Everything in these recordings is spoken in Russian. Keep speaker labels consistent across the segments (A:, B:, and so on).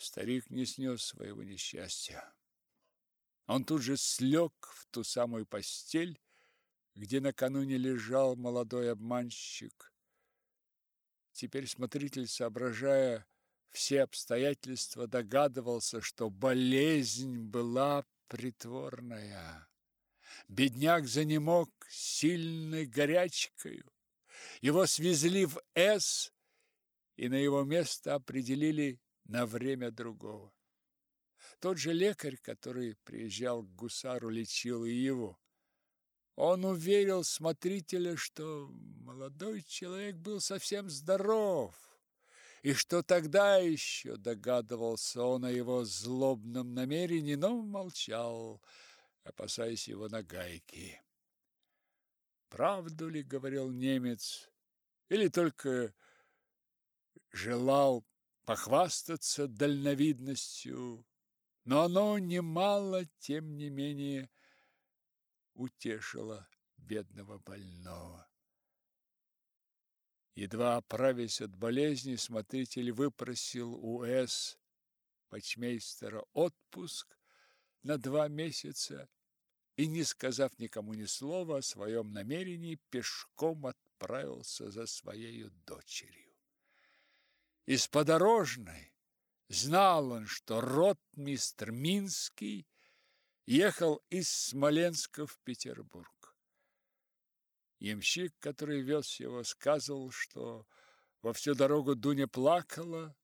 A: Старик не снес своего несчастья. Он тут же слег в ту самую постель, где накануне лежал молодой обманщик. Теперь смотритель, соображая все обстоятельства, догадывался, что болезнь была притворная. Бедняк занемог сильной горячкою. Его свезли в С, и на его место определили на время другого. Тот же лекарь, который приезжал к гусару, лечил и его. Он уверил смотрителя, что молодой человек был совсем здоров, и что тогда еще догадывался он о его злобном намерении, но молчал, опасаясь его нагайки. «Правду ли, — говорил немец, — или только желал похвастаться дальновидностью, но оно немало, тем не менее, утешило бедного больного. Едва оправясь от болезни, смотритель выпросил у С. почмейстера отпуск на два месяца и, не сказав никому ни слова о своем намерении, пешком отправился за своей дочерью. Из подорожной знал он, что ротмистр Минский ехал из Смоленска в Петербург. Ямщик, который вез его, сказывал, что во всю дорогу Дуня плакала,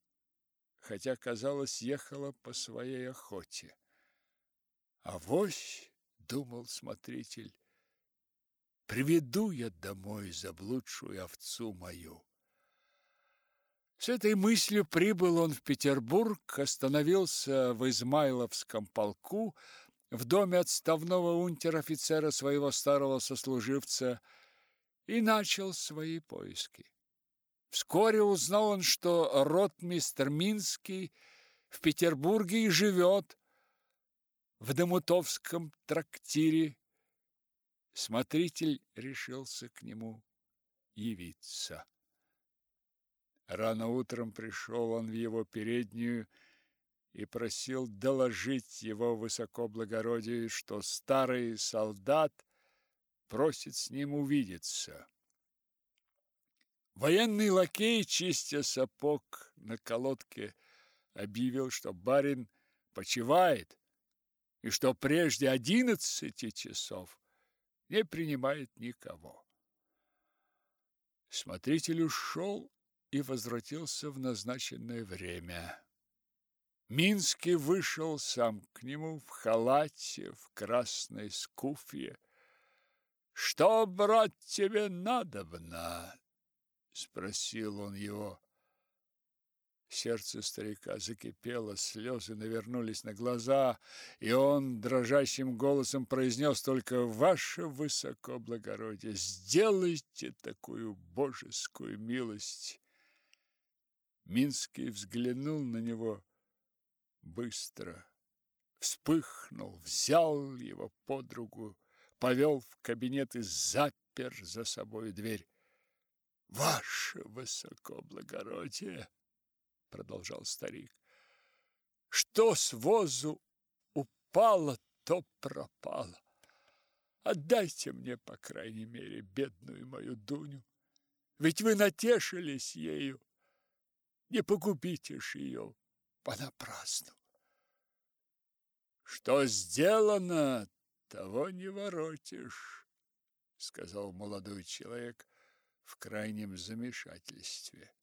A: хотя, казалось, ехала по своей охоте. А вось, думал смотритель, приведу я домой заблудшую овцу мою. С этой мыслью прибыл он в Петербург, остановился в Измайловском полку, в доме отставного унтер-офицера своего старого сослуживца и начал свои поиски. Вскоре узнал он, что ротмистр Минский в Петербурге и живет, в Домутовском трактире. Смотритель решился к нему явиться. Рано утром пришел он в его переднюю и просил доложить его высокоблагородию, что старый солдат просит с ним увидеться. Военный лакей, чистя сапог на колодке, объявил, что барин почивает и что прежде одиннадцати часов не принимает никого. Смотритель ушел и возвратился в назначенное время. Минский вышел сам к нему в халате, в красной скуфье, что, брат, тебе надобно? спросил он его. Сердце старика закипело, слезы навернулись на глаза, и он дрожащим голосом произнес только «Ваше высокоблагородие, сделайте такую божескую милость!» Минский взглянул на него быстро, вспыхнул, взял его под руку повел в кабинет и запер за собой дверь. Ваше высокоблагородие, продолжал старик. Что с возу упало, то пропало. Отдайте мне, по крайней мере, бедную мою Дуню. Ведь вы натешились ею. Не погубите ж ее понапрасну. Что сделано, того не воротишь, сказал молодой человек в крайнем замешательстве.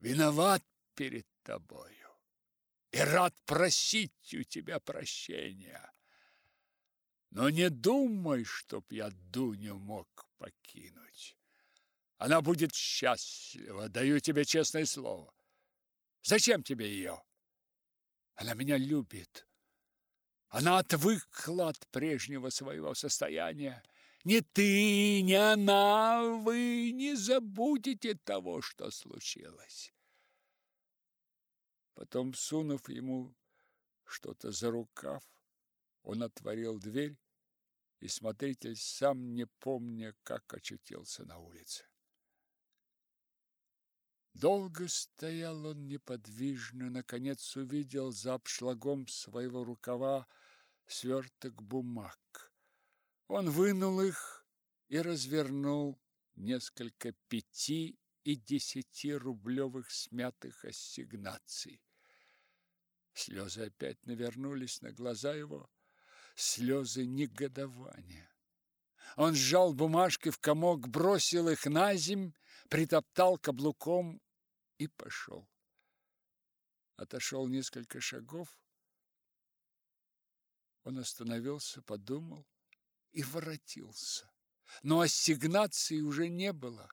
A: Виноват перед тобою и рад просить у тебя прощения. Но не думай, чтоб я Дуню мог покинуть. Она будет счастлива, даю тебе честное слово. Зачем тебе ее? Она меня любит. Она отвыкла от прежнего своего состояния. Ни ты, ни она, вы не забудете того, что случилось. Потом, сунув ему что-то за рукав, он отворил дверь, и смотритель, сам не помня, как очутился на улице. Долго стоял он неподвижно, наконец увидел за обшлагом своего рукава сверток бумаг. Он вынул их и развернул несколько пяти и десяти рублевых смятых ассигнаций. Слезы опять навернулись на глаза его, слезы негодования. Он сжал бумажки в комок, бросил их на земь, притоптал каблуком и пошел. Отошел несколько шагов. Он остановился, подумал и воротился. Но ассигнации уже не было.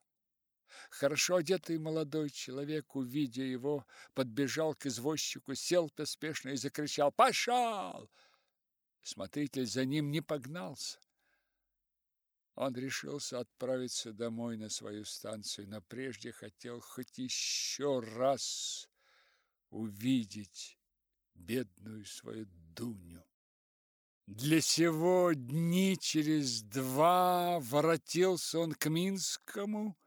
A: Хорошо одетый молодой человек, увидя его, подбежал к извозчику, сел поспешно и закричал «Пошел!». Смотритель за ним не погнался. Он решился отправиться домой на свою станцию, но прежде хотел хоть еще раз увидеть бедную свою Дуню. Для сего дни через два воротился он к Минскому,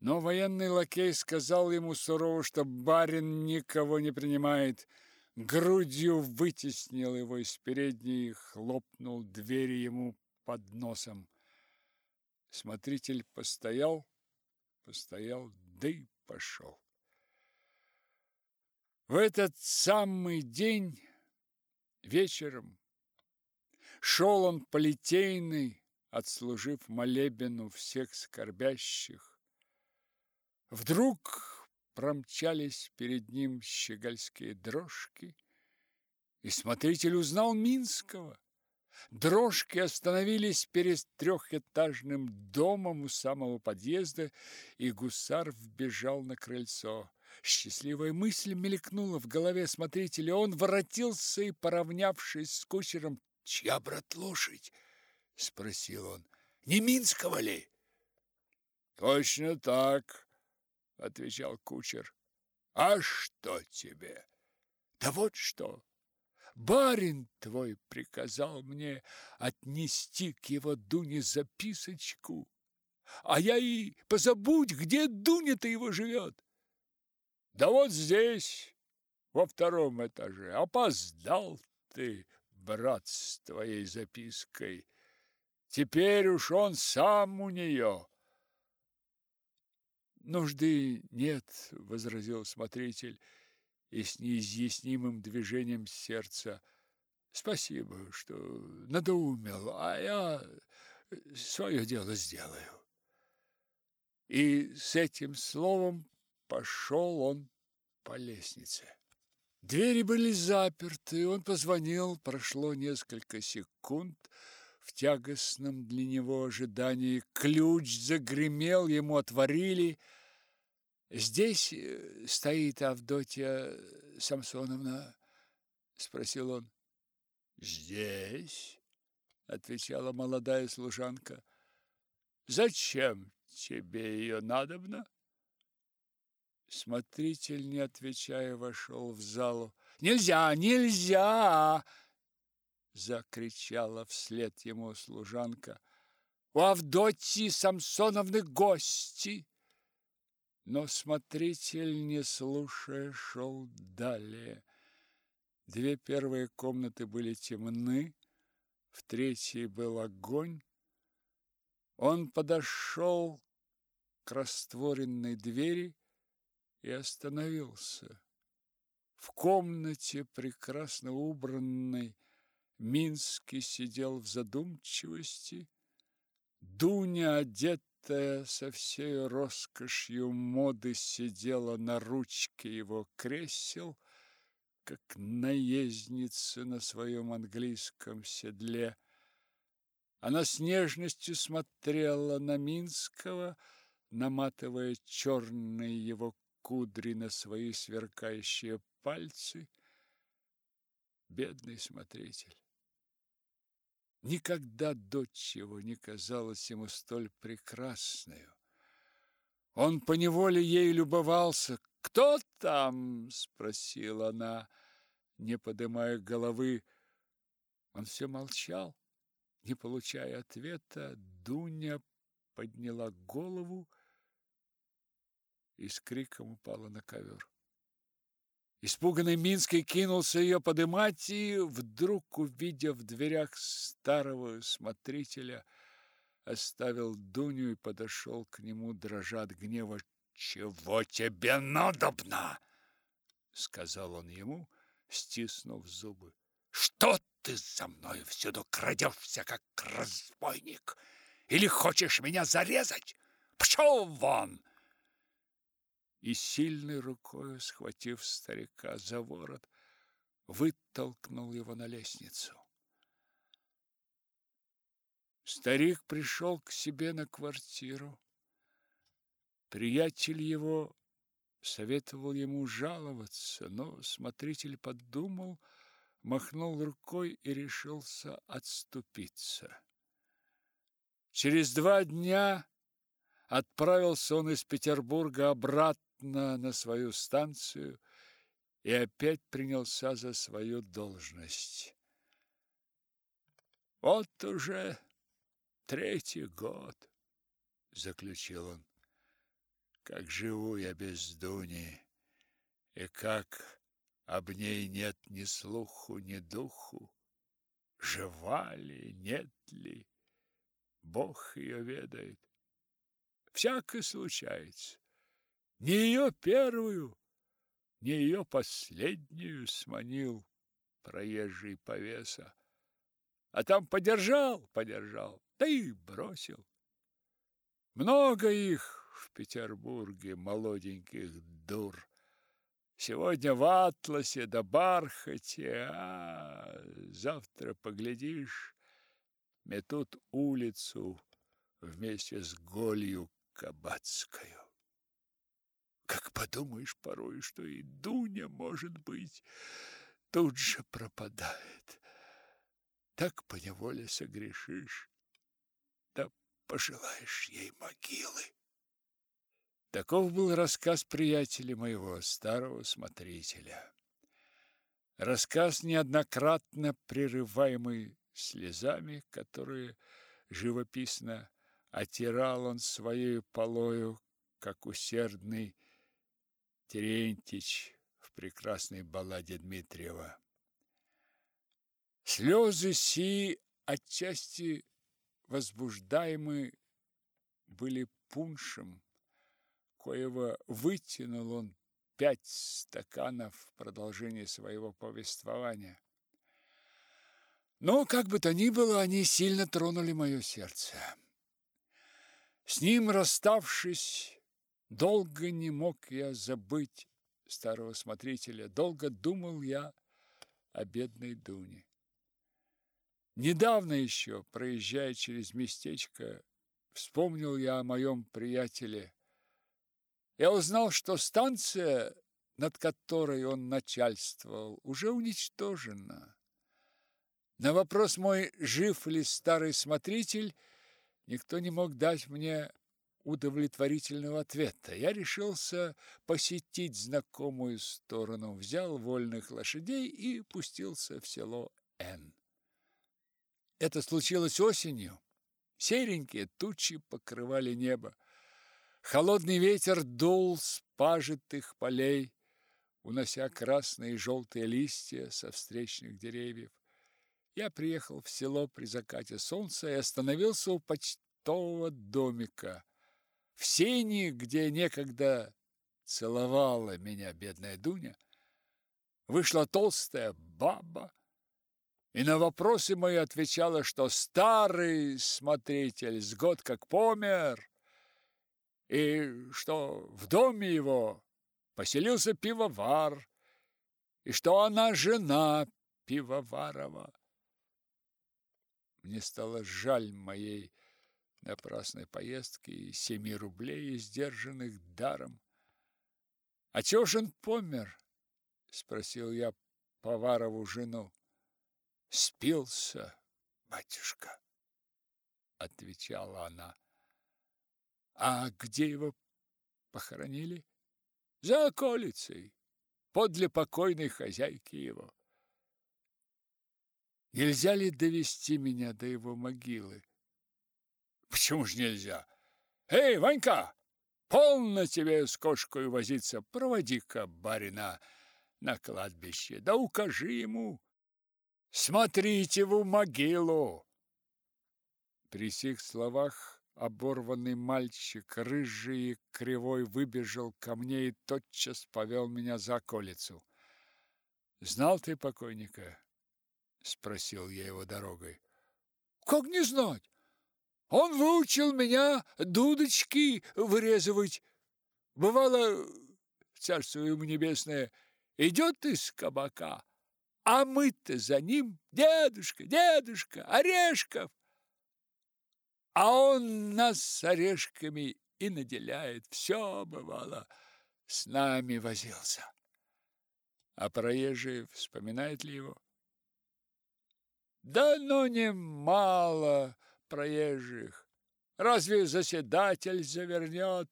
A: но военный лакей сказал ему сурово, что барин никого не принимает, грудью вытеснил его из передней и хлопнул двери ему под носом. Смотритель постоял, постоял, да и пошел. В этот самый день вечером шел он по отслужив молебену всех скорбящих. Вдруг промчались перед ним щегольские дрожки, и смотритель узнал Минского. Дрожки остановились перед трехэтажным домом у самого подъезда, и гусар вбежал на крыльцо. Счастливая мысль мелькнула в голове смотрителя. Он воротился и, поравнявшись с кучером, «Чья, брат, лошадь?» — спросил он. «Не Минского ли?» «Точно так», — отвечал кучер. «А что тебе?» «Да вот что!» Барин твой приказал мне отнести к его Дуне записочку, а я и позабудь, где Дуня-то его живет. Да вот здесь, во втором этаже. Опоздал ты, брат, с твоей запиской. Теперь уж он сам у нее. Нужды нет, возразил смотритель и с неизъяснимым движением сердца. Спасибо, что надоумил, а я свое дело сделаю. И с этим словом пошел он по лестнице. Двери были заперты, он позвонил, прошло несколько секунд, в тягостном для него ожидании ключ загремел, ему отворили – Здесь э, стоит Авдотья Самсоновна, спросил он. Здесь, отвечала молодая служанка. Зачем тебе ее надобно? Смотритель, не отвечая, вошел в залу. Нельзя, нельзя! закричала вслед ему служанка. У Авдотьи Самсоновны гости. Но смотритель, не слушая, шел далее. Две первые комнаты были темны, в третьей был огонь. Он подошел к растворенной двери и остановился. В комнате, прекрасно убранной, Минский сидел в задумчивости. Дуня, одет Золотая со всей роскошью моды сидела на ручке его кресел, как наездница на своем английском седле. Она с нежностью смотрела на Минского, наматывая черные его кудри на свои сверкающие пальцы. Бедный смотритель! Никогда дочь его не казалась ему столь прекрасной. Он поневоле ей любовался. «Кто там?» – спросила она, не поднимая головы. Он все молчал, не получая ответа. Дуня подняла голову и с криком упала на ковер. Испуганный Минский кинулся ее подымать и, вдруг увидев в дверях старого смотрителя, оставил Дуню и подошел к нему, дрожа от гнева. «Чего тебе надобно?» — сказал он ему, стиснув зубы. «Что ты за мной всюду крадешься, как разбойник? Или хочешь меня зарезать? Пшел вон!» И сильной рукой, схватив старика за ворот, вытолкнул его на лестницу. Старик пришел к себе на квартиру. Приятель его советовал ему жаловаться, но смотритель подумал, махнул рукой и решился отступиться. Через два дня отправился он из Петербурга обратно на свою станцию и опять принялся за свою должность. Вот уже Третий год, заключил он. Как живу я без Дуни, и как об ней нет ни слуху, ни духу. Жива ли, нет ли, Бог ее ведает. Всякое случается. Не ее первую, не ее последнюю сманил проезжий повеса. А там подержал, подержал, да и бросил. Много их в Петербурге, молоденьких дур. Сегодня в атласе да бархате, а завтра поглядишь, метут улицу вместе с голью кабацкою. Как подумаешь порой, что и Дуня, может быть, тут же пропадает. Так поневоле согрешишь пожелаешь ей могилы. Таков был рассказ приятеля моего, старого смотрителя. Рассказ, неоднократно прерываемый слезами, которые живописно отирал он своей полою, как усердный Терентич в прекрасной балладе Дмитриева. Слезы си отчасти возбуждаемы были пуншем, коего вытянул он пять стаканов в продолжение своего повествования. Но, как бы то ни было, они сильно тронули мое сердце. С ним расставшись, долго не мог я забыть старого смотрителя, долго думал я о бедной Дуне. Недавно еще, проезжая через местечко, вспомнил я о моем приятеле. Я узнал, что станция, над которой он начальствовал, уже уничтожена. На вопрос мой, жив ли старый смотритель, никто не мог дать мне удовлетворительного ответа. Я решился посетить знакомую сторону, взял вольных лошадей и пустился в село Н. Это случилось осенью. Серенькие тучи покрывали небо. Холодный ветер дул с пажитых полей, унося красные и желтые листья со встречных деревьев. Я приехал в село при закате солнца и остановился у почтового домика. В сене, где некогда целовала меня бедная Дуня, вышла толстая баба и на вопросы мои отвечала, что старый смотритель с год как помер, и что в доме его поселился пивовар, и что она жена пивоварова. Мне стало жаль моей напрасной поездки и семи рублей, издержанных даром. — А чего ж он помер? — спросил я Поварову жену. Спился, батюшка, отвечала она. А где его похоронили? За околицей, подле покойной хозяйки его. Нельзя ли довести меня до его могилы? Почему ж нельзя? Эй, Ванька, Полно тебе с кошкой возиться, проводи-ка барина на кладбище, да укажи ему. Смотрите в могилу. При сих словах оборванный мальчик, рыжий и кривой, выбежал ко мне и тотчас повел меня за колицу. «Знал ты покойника?» — спросил я его дорогой.
B: «Как не знать? Он выучил меня дудочки вырезывать. Бывало, царство ему небесное, идет из кабака, а мы-то за ним, дедушка, дедушка, Орешков. А он нас с орешками и наделяет. Все, бывало, с нами возился.
A: А проезжий вспоминает ли его?
B: Да ну немало проезжих. Разве заседатель завернет?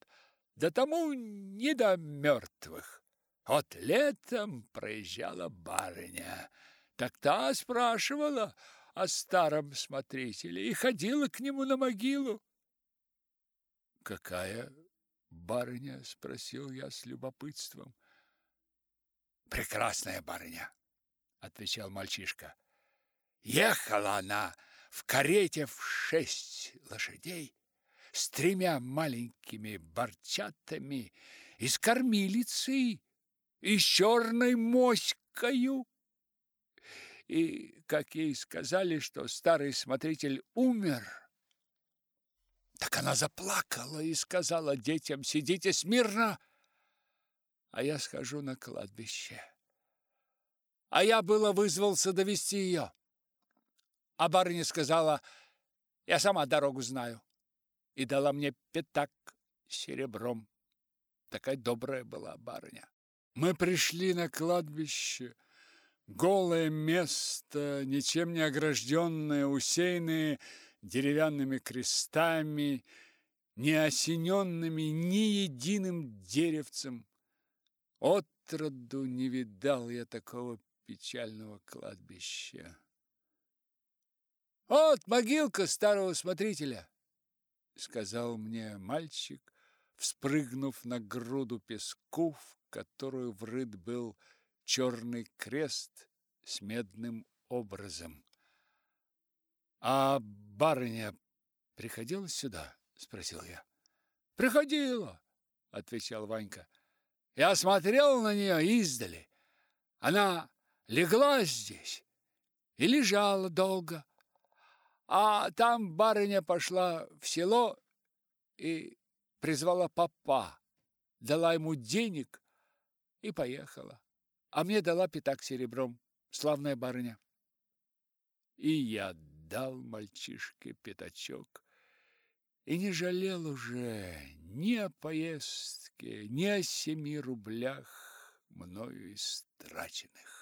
B: Да тому не до мертвых. Вот летом проезжала барыня. Так та спрашивала о старом смотрителе и ходила к нему на могилу.
A: Какая барыня? спросил я с любопытством.
B: Прекрасная барыня, отвечал мальчишка. Ехала она в карете в шесть лошадей с тремя маленькими борчатами и с кормилицей и с черной моською. И, как ей сказали, что старый смотритель умер, так она заплакала и сказала детям, сидите смирно, а я схожу на кладбище. А я было вызвался довести ее. А барыня сказала, я сама дорогу знаю, и дала мне пятак серебром. Такая добрая была барыня.
A: Мы пришли на кладбище, голое место, ничем не огражденное, усеянное деревянными крестами, не осененными ни единым деревцем. Отроду не видал я такого печального кладбища.
B: Вот могилка старого смотрителя, сказал мне мальчик, вспрыгнув на груду песку, в которую врыт был черный крест с медным образом. А барыня приходила сюда, спросил я. Приходила, отвечал Ванька. Я смотрел на нее издали. Она легла здесь и лежала долго. А там барыня пошла в село и призвала папа, дала ему денег и поехала. А мне дала пятак серебром, славная барыня. И я дал мальчишке пятачок и не жалел уже ни о поездке, ни о семи рублях мною истраченных.